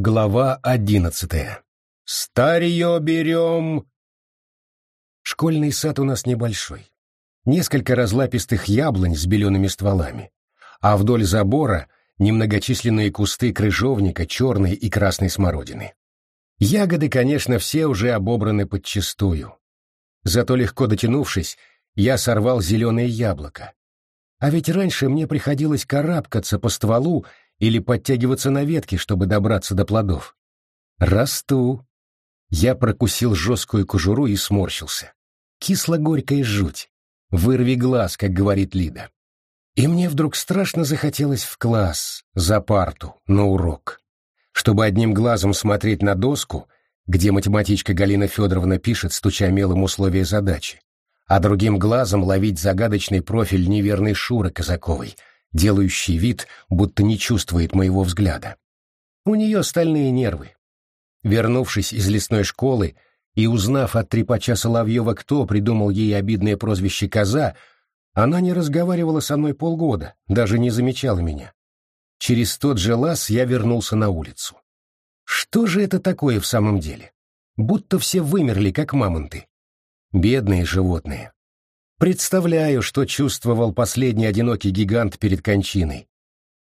Глава одиннадцатая. Старье берем. Школьный сад у нас небольшой. Несколько разлапистых яблонь с белеными стволами, а вдоль забора немногочисленные кусты крыжовника черной и красной смородины. Ягоды, конечно, все уже обобраны подчистую. Зато легко дотянувшись, я сорвал зеленое яблоко. А ведь раньше мне приходилось карабкаться по стволу или подтягиваться на ветке, чтобы добраться до плодов. Расту. Я прокусил жесткую кожуру и сморщился. Кисло-горькая жуть. Вырви глаз, как говорит Лида. И мне вдруг страшно захотелось в класс, за парту, на урок. Чтобы одним глазом смотреть на доску, где математичка Галина Федоровна пишет, стуча мелом условия задачи, а другим глазом ловить загадочный профиль неверной Шуры Казаковой — делающий вид, будто не чувствует моего взгляда. У нее стальные нервы. Вернувшись из лесной школы и узнав от трепача Соловьева, кто придумал ей обидное прозвище «Коза», она не разговаривала со мной полгода, даже не замечала меня. Через тот же лаз я вернулся на улицу. Что же это такое в самом деле? Будто все вымерли, как мамонты. Бедные животные. Представляю, что чувствовал последний одинокий гигант перед кончиной.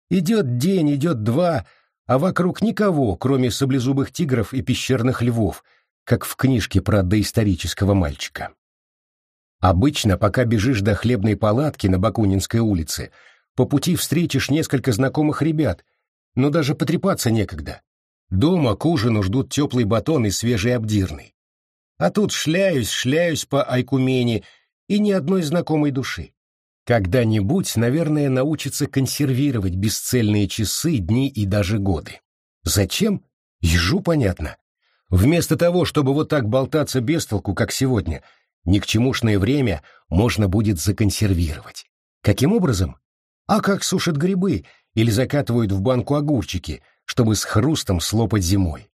Идет день, идет два, а вокруг никого, кроме саблезубых тигров и пещерных львов, как в книжке про доисторического мальчика. Обычно, пока бежишь до хлебной палатки на Бакунинской улице, по пути встретишь несколько знакомых ребят, но даже потрепаться некогда. Дома к ужину ждут теплый батон и свежий обдирный. А тут шляюсь, шляюсь по Айкумене, и ни одной знакомой души. Когда-нибудь, наверное, научится консервировать бесцельные часы, дни и даже годы. Зачем? Ежу понятно. Вместо того, чтобы вот так болтаться без толку, как сегодня, ни к чемушное время можно будет законсервировать. Каким образом? А как сушат грибы или закатывают в банку огурчики, чтобы с хрустом слопать зимой.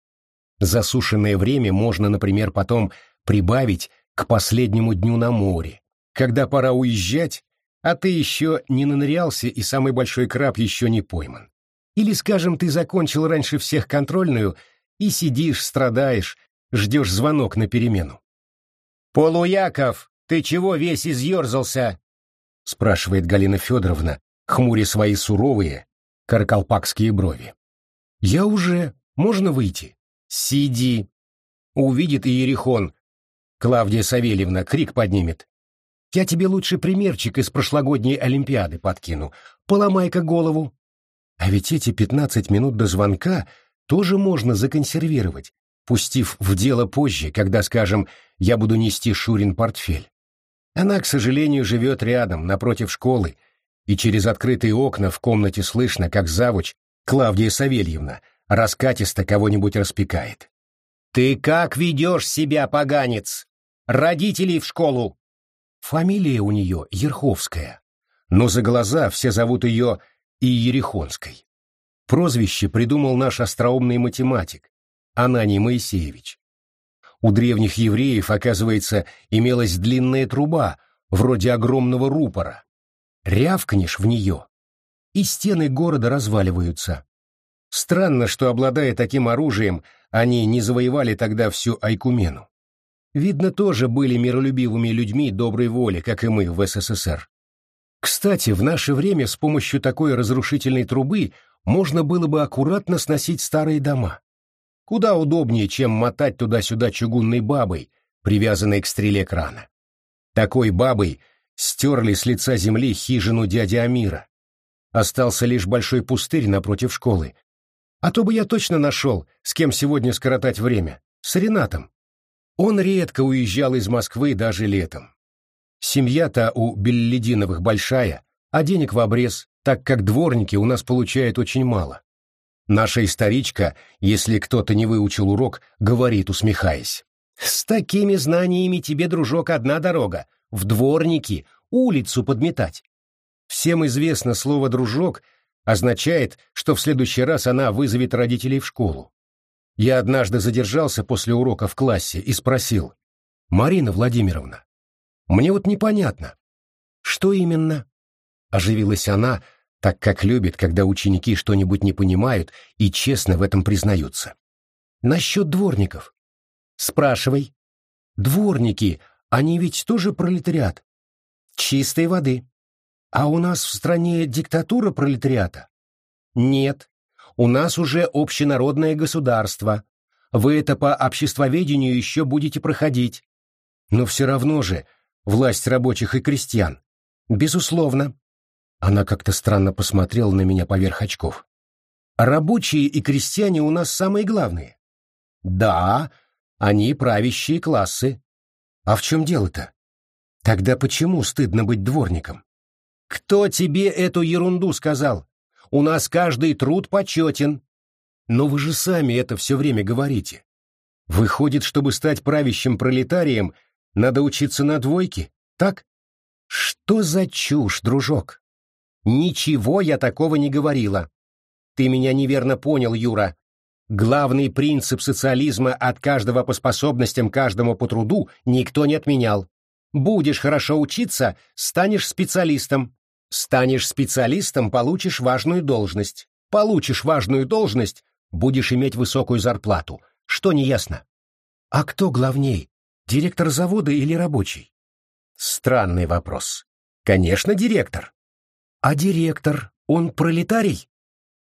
Засушенное время можно, например, потом прибавить к последнему дню на море, когда пора уезжать, а ты еще не нанырялся и самый большой краб еще не пойман. Или, скажем, ты закончил раньше всех контрольную и сидишь, страдаешь, ждешь звонок на перемену. «Полуяков, ты чего весь изъерзался?» — спрашивает Галина Федоровна, хмуря свои суровые, каракалпакские брови. «Я уже. Можно выйти?» «Сиди!» Увидит Иерихон, Клавдия Савельевна крик поднимет. «Я тебе лучше примерчик из прошлогодней Олимпиады подкину. Поломай-ка голову». А ведь эти пятнадцать минут до звонка тоже можно законсервировать, пустив в дело позже, когда, скажем, я буду нести Шурин портфель. Она, к сожалению, живет рядом, напротив школы, и через открытые окна в комнате слышно, как завуч Клавдия Савельевна раскатисто кого-нибудь распекает. «Ты как ведешь себя, поганец? Родителей в школу!» Фамилия у нее Ерховская, но за глаза все зовут ее и Ерехонской. Прозвище придумал наш остроумный математик Ананий Моисеевич. У древних евреев, оказывается, имелась длинная труба, вроде огромного рупора. Рявкнешь в нее, и стены города разваливаются. Странно, что, обладая таким оружием, они не завоевали тогда всю Айкумену. Видно, тоже были миролюбивыми людьми доброй воли, как и мы в СССР. Кстати, в наше время с помощью такой разрушительной трубы можно было бы аккуратно сносить старые дома. Куда удобнее, чем мотать туда-сюда чугунной бабой, привязанной к стреле крана. Такой бабой стерли с лица земли хижину дяди Амира. Остался лишь большой пустырь напротив школы, а то бы я точно нашел, с кем сегодня скоротать время. С Ренатом. Он редко уезжал из Москвы даже летом. Семья-то у Беллидиновых большая, а денег в обрез, так как дворники у нас получают очень мало. Наша историчка, если кто-то не выучил урок, говорит, усмехаясь. «С такими знаниями тебе, дружок, одна дорога — в дворники, улицу подметать». Всем известно слово «дружок» означает, что в следующий раз она вызовет родителей в школу. Я однажды задержался после урока в классе и спросил, «Марина Владимировна, мне вот непонятно». «Что именно?» — оживилась она, так как любит, когда ученики что-нибудь не понимают и честно в этом признаются. Насчет дворников. Спрашивай. Дворники, они ведь тоже пролетариат. Чистой воды. А у нас в стране диктатура пролетариата? Нет. У нас уже общенародное государство. Вы это по обществоведению еще будете проходить. Но все равно же власть рабочих и крестьян. Безусловно. Она как-то странно посмотрела на меня поверх очков. Рабочие и крестьяне у нас самые главные. Да, они правящие классы. А в чем дело-то? Тогда почему стыдно быть дворником? Кто тебе эту ерунду сказал? У нас каждый труд почетен. Но вы же сами это все время говорите. Выходит, чтобы стать правящим пролетарием, надо учиться на двойке, так? Что за чушь, дружок? Ничего я такого не говорила. Ты меня неверно понял, Юра. Главный принцип социализма от каждого по способностям, каждому по труду никто не отменял. Будешь хорошо учиться, станешь специалистом. Станешь специалистом, получишь важную должность. Получишь важную должность, будешь иметь высокую зарплату. Что неясно? А кто главней, директор завода или рабочий? Странный вопрос. Конечно, директор. А директор, он пролетарий?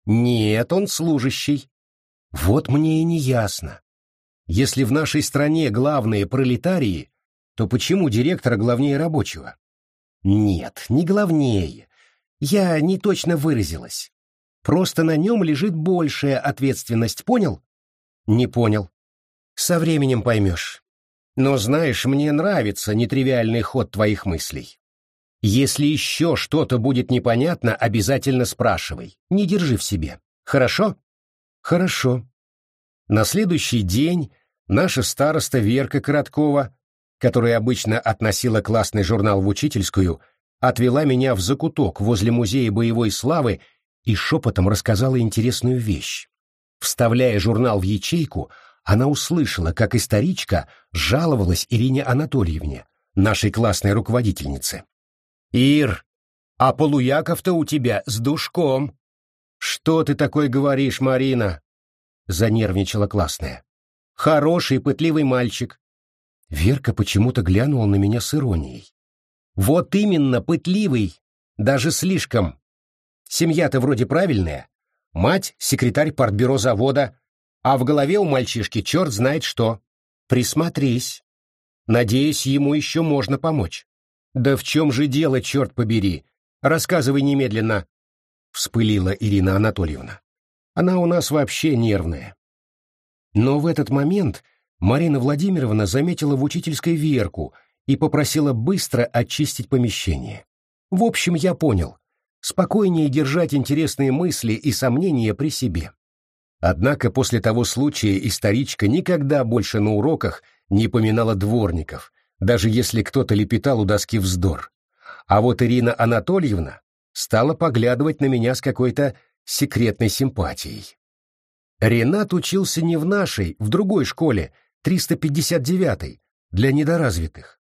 Нет, он служащий. Вот мне и не ясно. Если в нашей стране главные пролетарии, то почему директора главнее рабочего? Нет, не главнее. Я не точно выразилась. Просто на нем лежит большая ответственность, понял? Не понял. Со временем поймешь. Но знаешь, мне нравится нетривиальный ход твоих мыслей. Если еще что-то будет непонятно, обязательно спрашивай. Не держи в себе. Хорошо? Хорошо. На следующий день наша староста Верка Короткова, которая обычно относила классный журнал в учительскую, отвела меня в закуток возле музея боевой славы и шепотом рассказала интересную вещь. Вставляя журнал в ячейку, она услышала, как историчка жаловалась Ирине Анатольевне, нашей классной руководительнице. «Ир, а Полуяков-то у тебя с душком!» «Что ты такое говоришь, Марина?» — занервничала классная. «Хороший, пытливый мальчик». Верка почему-то глянула на меня с иронией. «Вот именно, пытливый, даже слишком. Семья-то вроде правильная. Мать — секретарь партбюро завода, а в голове у мальчишки черт знает что. Присмотрись. Надеюсь, ему еще можно помочь». «Да в чем же дело, черт побери? Рассказывай немедленно!» — вспылила Ирина Анатольевна. «Она у нас вообще нервная». Но в этот момент Марина Владимировна заметила в учительской Верку и попросила быстро очистить помещение. В общем, я понял. Спокойнее держать интересные мысли и сомнения при себе. Однако после того случая историчка никогда больше на уроках не поминала дворников, даже если кто-то лепетал у доски вздор. А вот Ирина Анатольевна стала поглядывать на меня с какой-то секретной симпатией. Ренат учился не в нашей, в другой школе, 359-й, для недоразвитых.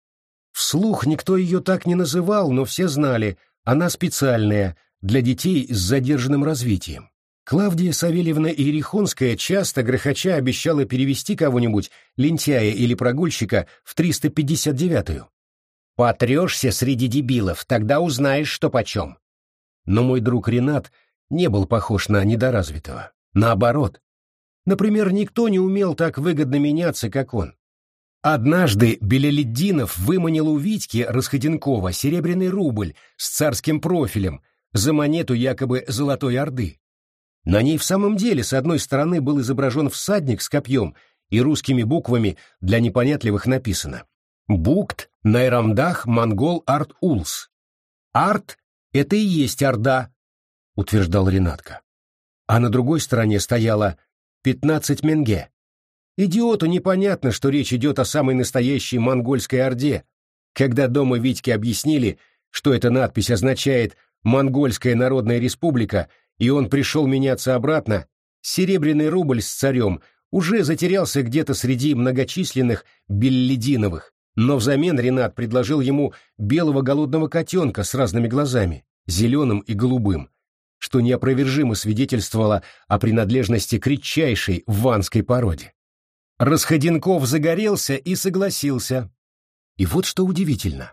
Вслух никто ее так не называл, но все знали, она специальная, для детей с задержанным развитием. Клавдия Савельевна Иерихонская часто грохоча обещала перевести кого-нибудь, лентяя или прогульщика, в 359-ю. «Потрешься среди дебилов, тогда узнаешь, что почем». Но мой друг Ренат не был похож на недоразвитого. Наоборот. Например, никто не умел так выгодно меняться, как он. Однажды Беляледдинов выманил у Витьки Расходенкова серебряный рубль с царским профилем за монету якобы Золотой Орды. На ней в самом деле с одной стороны был изображен всадник с копьем и русскими буквами для непонятливых написано «Букт Найрамдах Монгол Арт Улс». «Арт — это и есть Орда», — утверждал Ренатка. А на другой стороне стояла 15 менге. Идиоту непонятно, что речь идет о самой настоящей монгольской орде, когда дома Витьки объяснили, что эта надпись означает «Монгольская народная республика», и он пришел меняться обратно, серебряный рубль с царем уже затерялся где-то среди многочисленных Беллидиновых, но взамен Ренат предложил ему белого голодного котенка с разными глазами, зеленым и голубым, что неопровержимо свидетельствовало о принадлежности к редчайшей ванской породе. Расходенков загорелся и согласился. И вот что удивительно.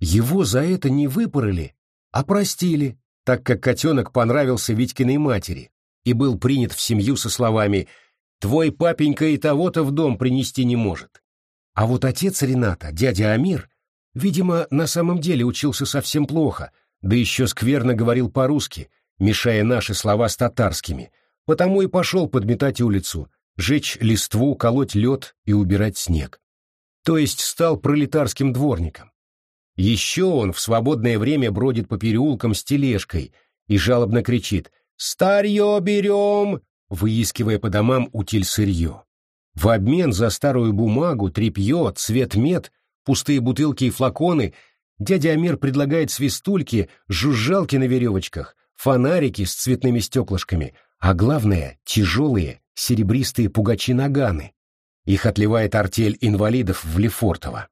Его за это не выпороли, а простили, так как котенок понравился Витькиной матери и был принят в семью со словами «Твой папенька и того-то в дом принести не может». А вот отец Рената, дядя Амир, видимо, на самом деле учился совсем плохо, да еще скверно говорил по-русски, мешая наши слова с татарскими, потому и пошел подметать улицу, жечь листву, колоть лед и убирать снег. То есть стал пролетарским дворником. Еще он в свободное время бродит по переулкам с тележкой и жалобно кричит «Старье берем!», выискивая по домам утиль сырье. В обмен за старую бумагу, тряпье, цвет мед, пустые бутылки и флаконы дядя Амир предлагает свистульки, жужжалки на веревочках, фонарики с цветными стеклышками, а главное — тяжелые серебристые пугачи-наганы. Их отливает артель инвалидов в Лефортово.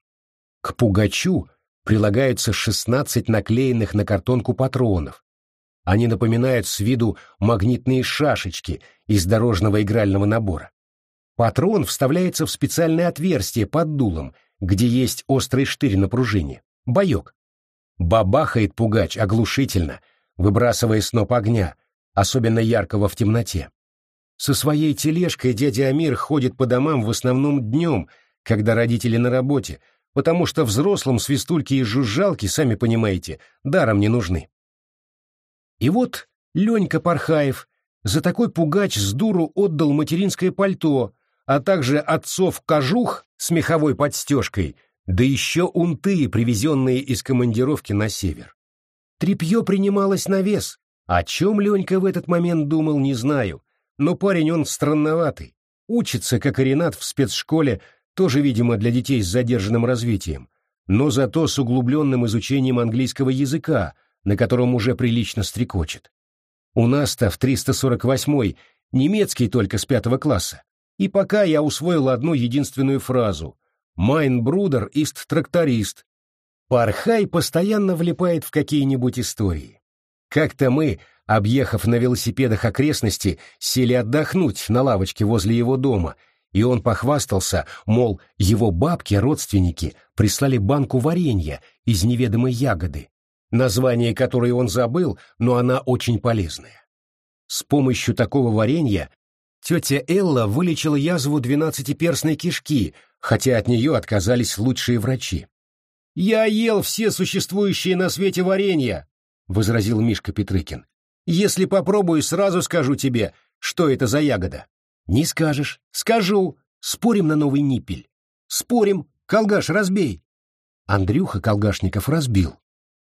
К пугачу прилагаются 16 наклеенных на картонку патронов. Они напоминают с виду магнитные шашечки из дорожного игрального набора. Патрон вставляется в специальное отверстие под дулом, где есть острый штырь на пружине. Боек. Бабахает пугач оглушительно, выбрасывая сноп огня, особенно яркого в темноте. Со своей тележкой дядя Амир ходит по домам в основном днем, когда родители на работе, потому что взрослым свистульки и жужжалки, сами понимаете, даром не нужны. И вот Ленька Пархаев за такой пугач с дуру отдал материнское пальто, а также отцов кожух с меховой подстежкой, да еще унты, привезенные из командировки на север. Трепье принималось на вес. О чем Ленька в этот момент думал, не знаю, но парень он странноватый. Учится, как и Ренат, в спецшколе тоже, видимо, для детей с задержанным развитием, но зато с углубленным изучением английского языка, на котором уже прилично стрекочет. У нас-то в 348-й немецкий только с пятого класса, и пока я усвоил одну единственную фразу «Майн брудер ист тракторист». Пархай постоянно влипает в какие-нибудь истории. Как-то мы, объехав на велосипедах окрестности, сели отдохнуть на лавочке возле его дома — и он похвастался, мол, его бабки-родственники прислали банку варенья из неведомой ягоды, название которой он забыл, но она очень полезная. С помощью такого варенья тетя Элла вылечила язву двенадцатиперстной кишки, хотя от нее отказались лучшие врачи. «Я ел все существующие на свете варенья», — возразил Мишка Петрыкин. «Если попробую, сразу скажу тебе, что это за ягода». Не скажешь. Скажу. Спорим на новый ниппель. Спорим. Колгаш, разбей. Андрюха Колгашников разбил.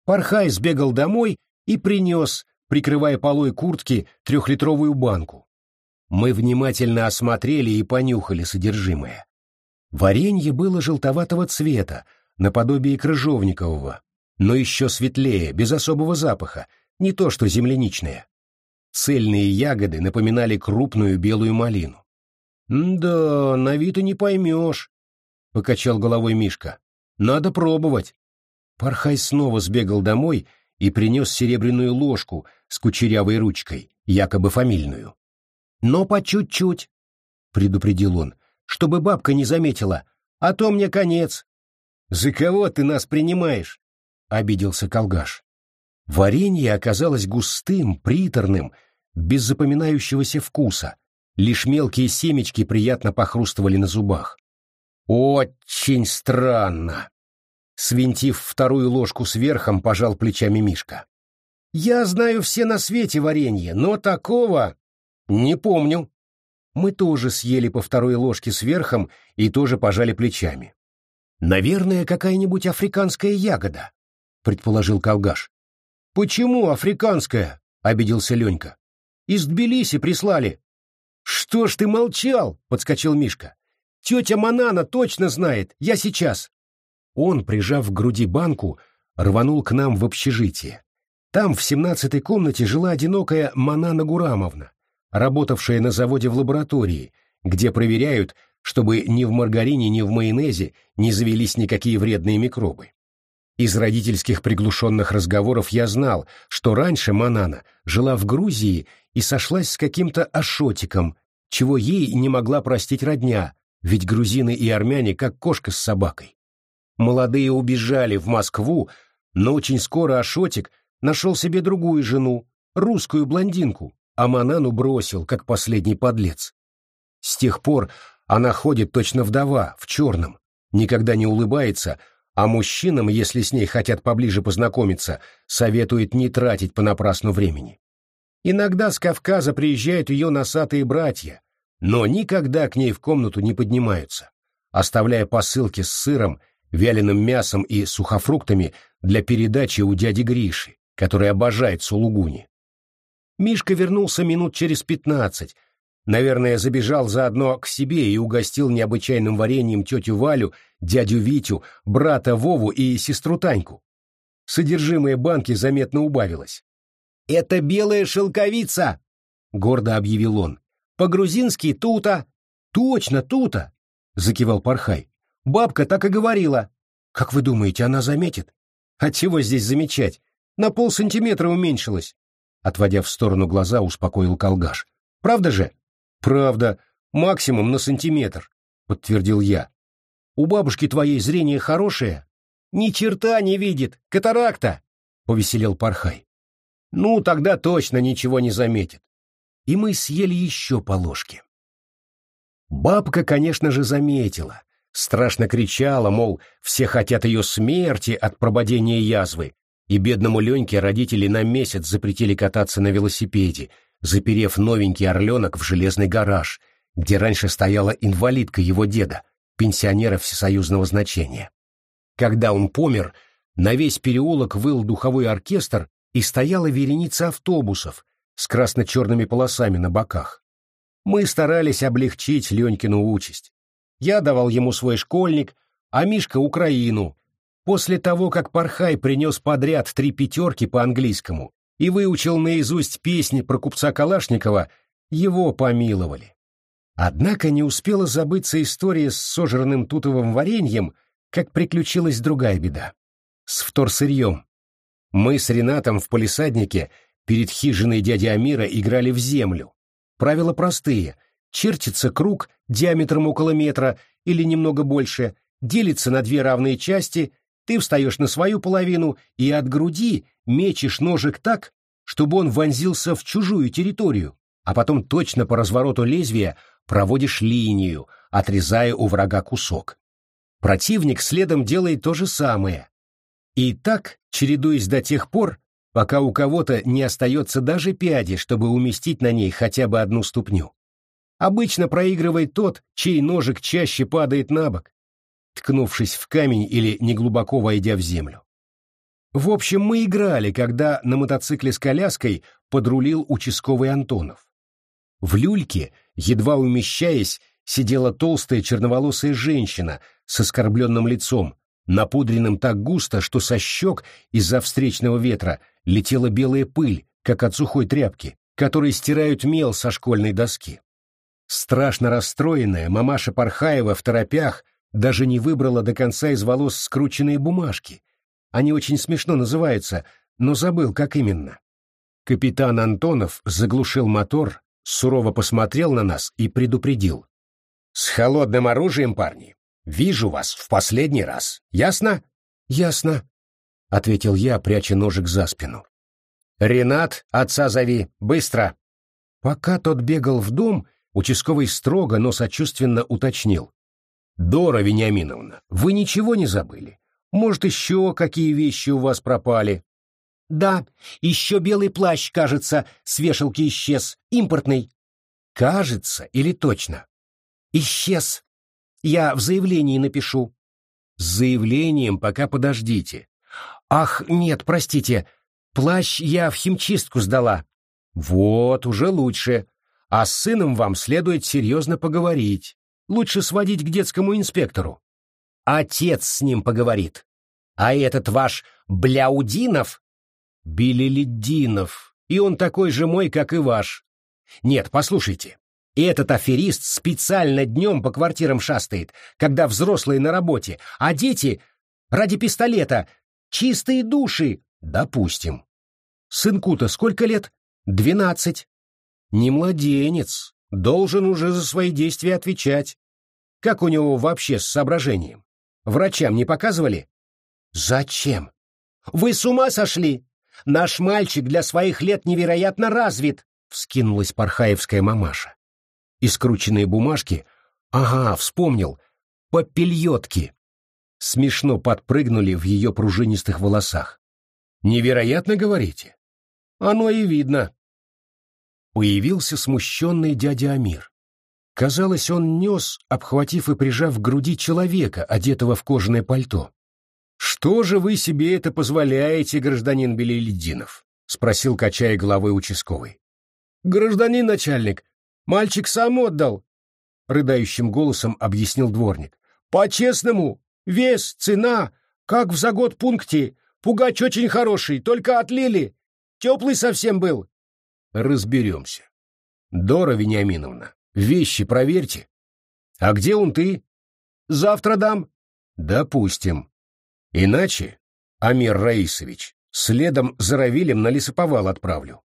Пархай сбегал домой и принес, прикрывая полой куртки, трехлитровую банку. Мы внимательно осмотрели и понюхали содержимое. Варенье было желтоватого цвета, наподобие крыжовникового, но еще светлее, без особого запаха, не то что земляничное. Цельные ягоды напоминали крупную белую малину. «Да, на вид и не поймешь», — покачал головой Мишка. «Надо пробовать». Пархай снова сбегал домой и принес серебряную ложку с кучерявой ручкой, якобы фамильную. «Но по чуть-чуть», — предупредил он, — «чтобы бабка не заметила, а то мне конец». «За кого ты нас принимаешь?» — обиделся Колгаш. Варенье оказалось густым, приторным, без запоминающегося вкуса, лишь мелкие семечки приятно похрустывали на зубах. «Очень странно!» Свинтив вторую ложку сверхом, пожал плечами Мишка. «Я знаю все на свете варенье, но такого...» «Не помню». Мы тоже съели по второй ложке сверхом и тоже пожали плечами. «Наверное, какая-нибудь африканская ягода», — предположил Колгаш. «Почему африканская?» — обиделся Ленька. Из Тбилиси прислали. Что ж ты молчал? Подскочил Мишка. Тетя Манана точно знает. Я сейчас. Он, прижав к груди банку, рванул к нам в общежитие. Там, в семнадцатой комнате, жила одинокая Манана Гурамовна, работавшая на заводе в лаборатории, где проверяют, чтобы ни в маргарине, ни в майонезе не завелись никакие вредные микробы. Из родительских приглушенных разговоров я знал, что раньше Манана жила в Грузии и сошлась с каким-то ашотиком, чего ей не могла простить родня, ведь грузины и армяне как кошка с собакой. Молодые убежали в Москву, но очень скоро Ашотик нашел себе другую жену, русскую блондинку, а Манану бросил, как последний подлец. С тех пор она ходит точно вдова, в черном, никогда не улыбается, а мужчинам, если с ней хотят поближе познакомиться, советует не тратить понапрасну времени. Иногда с Кавказа приезжают ее носатые братья, но никогда к ней в комнату не поднимаются, оставляя посылки с сыром, вяленым мясом и сухофруктами для передачи у дяди Гриши, который обожает сулугуни. Мишка вернулся минут через пятнадцать, Наверное, забежал заодно к себе и угостил необычайным вареньем тетю Валю, дядю Витю, брата Вову и сестру Таньку. Содержимое банки заметно убавилось. «Это белая шелковица!» — гордо объявил он. «По-грузински тута!» «Точно, тута!» — закивал Пархай. «Бабка так и говорила. Как вы думаете, она заметит?» «А чего здесь замечать? На полсантиметра уменьшилась!» Отводя в сторону глаза, успокоил Колгаш. «Правда же?» «Правда, максимум на сантиметр», — подтвердил я. «У бабушки твоей зрение хорошее?» «Ни черта не видит, катаракта», — повеселел Пархай. «Ну, тогда точно ничего не заметит». И мы съели еще по ложке. Бабка, конечно же, заметила. Страшно кричала, мол, все хотят ее смерти от прободения язвы, и бедному Леньке родители на месяц запретили кататься на велосипеде, заперев новенький орленок в железный гараж, где раньше стояла инвалидка его деда, пенсионера всесоюзного значения. Когда он помер, на весь переулок выл духовой оркестр и стояла вереница автобусов с красно-черными полосами на боках. Мы старались облегчить Ленькину участь. Я давал ему свой школьник, а Мишка — Украину. После того, как Пархай принес подряд три пятерки по английскому, и выучил наизусть песни про купца Калашникова, его помиловали. Однако не успела забыться история с сожранным тутовым вареньем, как приключилась другая беда. С вторсырьем. Мы с Ренатом в полисаднике перед хижиной дяди Амира играли в землю. Правила простые. Чертится круг диаметром около метра или немного больше, делится на две равные части — ты встаешь на свою половину и от груди мечешь ножик так, чтобы он вонзился в чужую территорию, а потом точно по развороту лезвия проводишь линию, отрезая у врага кусок. Противник следом делает то же самое. И так, чередуясь до тех пор, пока у кого-то не остается даже пяди, чтобы уместить на ней хотя бы одну ступню. Обычно проигрывает тот, чей ножик чаще падает на бок, ткнувшись в камень или неглубоко войдя в землю. В общем, мы играли, когда на мотоцикле с коляской подрулил участковый Антонов. В люльке, едва умещаясь, сидела толстая черноволосая женщина с оскорбленным лицом, напудренным так густо, что со щек из-за встречного ветра летела белая пыль, как от сухой тряпки, которой стирают мел со школьной доски. Страшно расстроенная мамаша Пархаева в торопях даже не выбрала до конца из волос скрученные бумажки. Они очень смешно называются, но забыл, как именно. Капитан Антонов заглушил мотор, сурово посмотрел на нас и предупредил. «С холодным оружием, парни, вижу вас в последний раз. Ясно?» «Ясно», — ответил я, пряча ножик за спину. «Ренат, отца зови, быстро!» Пока тот бегал в дом, участковый строго, но сочувственно уточнил. «Дора Вениаминовна, вы ничего не забыли? Может, еще какие вещи у вас пропали?» «Да, еще белый плащ, кажется, с вешалки исчез, импортный». «Кажется или точно?» «Исчез. Я в заявлении напишу». «С заявлением пока подождите». «Ах, нет, простите, плащ я в химчистку сдала». «Вот, уже лучше. А с сыном вам следует серьезно поговорить лучше сводить к детскому инспектору. Отец с ним поговорит. А этот ваш Бляудинов? Белелединов. И он такой же мой, как и ваш. Нет, послушайте. Этот аферист специально днем по квартирам шастает, когда взрослые на работе, а дети ради пистолета Чистые души. Допустим. Сынку-то сколько лет? Двенадцать. Не младенец. Должен уже за свои действия отвечать. Как у него вообще с соображением? Врачам не показывали? Зачем? Вы с ума сошли? Наш мальчик для своих лет невероятно развит, вскинулась пархаевская мамаша. И скрученные бумажки, ага, вспомнил, попельотки, смешно подпрыгнули в ее пружинистых волосах. Невероятно, говорите? Оно и видно. Появился смущенный дядя Амир. Казалось, он нес, обхватив и прижав к груди человека, одетого в кожаное пальто. «Что же вы себе это позволяете, гражданин Белелединов?» — спросил, качая головой участковый. «Гражданин начальник, мальчик сам отдал», — рыдающим голосом объяснил дворник. «По-честному, вес, цена, как в за год пункте, пугач очень хороший, только отлили, теплый совсем был». «Разберемся. Дора Вениаминовна, Вещи проверьте. А где он ты? Завтра дам. Допустим. Иначе, Амир Раисович, следом за Равилем на лесоповал отправлю.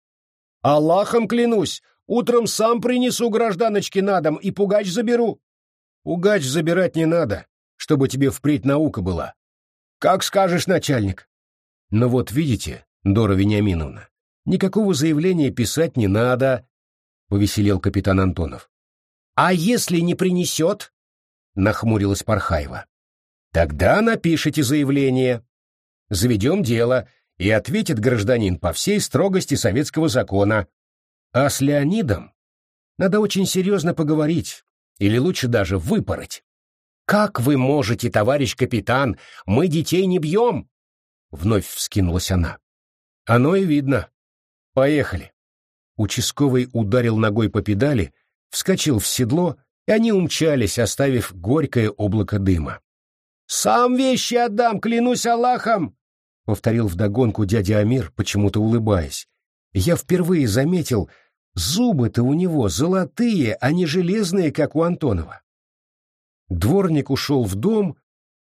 Аллахом клянусь, утром сам принесу гражданочки на дом и пугач заберу. Пугач забирать не надо, чтобы тебе впредь наука была. Как скажешь, начальник. Но вот видите, Дора Вениаминовна, никакого заявления писать не надо, — повеселел капитан Антонов. «А если не принесет?» — нахмурилась Пархаева. «Тогда напишите заявление. Заведем дело, и ответит гражданин по всей строгости советского закона. А с Леонидом надо очень серьезно поговорить, или лучше даже выпороть. «Как вы можете, товарищ капитан, мы детей не бьем!» Вновь вскинулась она. «Оно и видно. Поехали». Участковый ударил ногой по педали, вскочил в седло, и они умчались, оставив горькое облако дыма. «Сам вещи отдам, клянусь Аллахом!» — повторил вдогонку дядя Амир, почему-то улыбаясь. Я впервые заметил, зубы-то у него золотые, а не железные, как у Антонова. Дворник ушел в дом,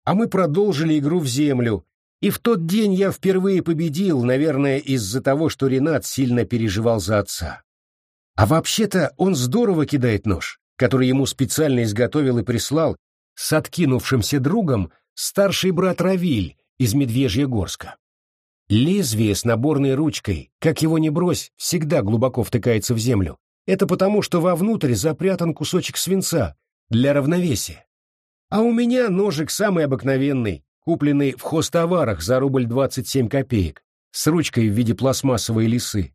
а мы продолжили игру в землю, и в тот день я впервые победил, наверное, из-за того, что Ренат сильно переживал за отца. А вообще-то он здорово кидает нож, который ему специально изготовил и прислал с откинувшимся другом старший брат Равиль из Медвежьегорска. Лезвие с наборной ручкой, как его ни брось, всегда глубоко втыкается в землю. Это потому, что вовнутрь запрятан кусочек свинца для равновесия. А у меня ножик самый обыкновенный, купленный в хостоварах за рубль двадцать семь копеек, с ручкой в виде пластмассовой лисы.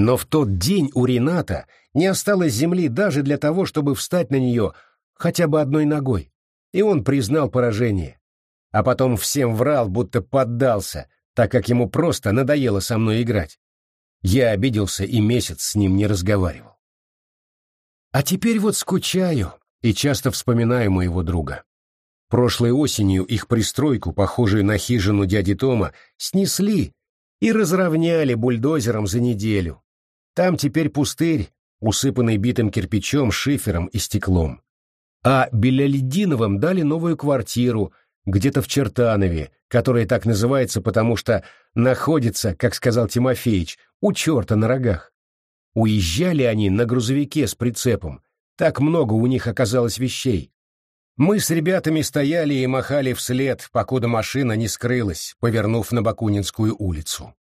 Но в тот день у Рената не осталось земли даже для того, чтобы встать на нее хотя бы одной ногой. И он признал поражение. А потом всем врал, будто поддался, так как ему просто надоело со мной играть. Я обиделся и месяц с ним не разговаривал. А теперь вот скучаю и часто вспоминаю моего друга. Прошлой осенью их пристройку, похожую на хижину дяди Тома, снесли и разровняли бульдозером за неделю. Там теперь пустырь, усыпанный битым кирпичом, шифером и стеклом. А Белялединовым дали новую квартиру, где-то в Чертанове, которая так называется, потому что находится, как сказал Тимофеич, у черта на рогах. Уезжали они на грузовике с прицепом, так много у них оказалось вещей. Мы с ребятами стояли и махали вслед, покуда машина не скрылась, повернув на Бакунинскую улицу.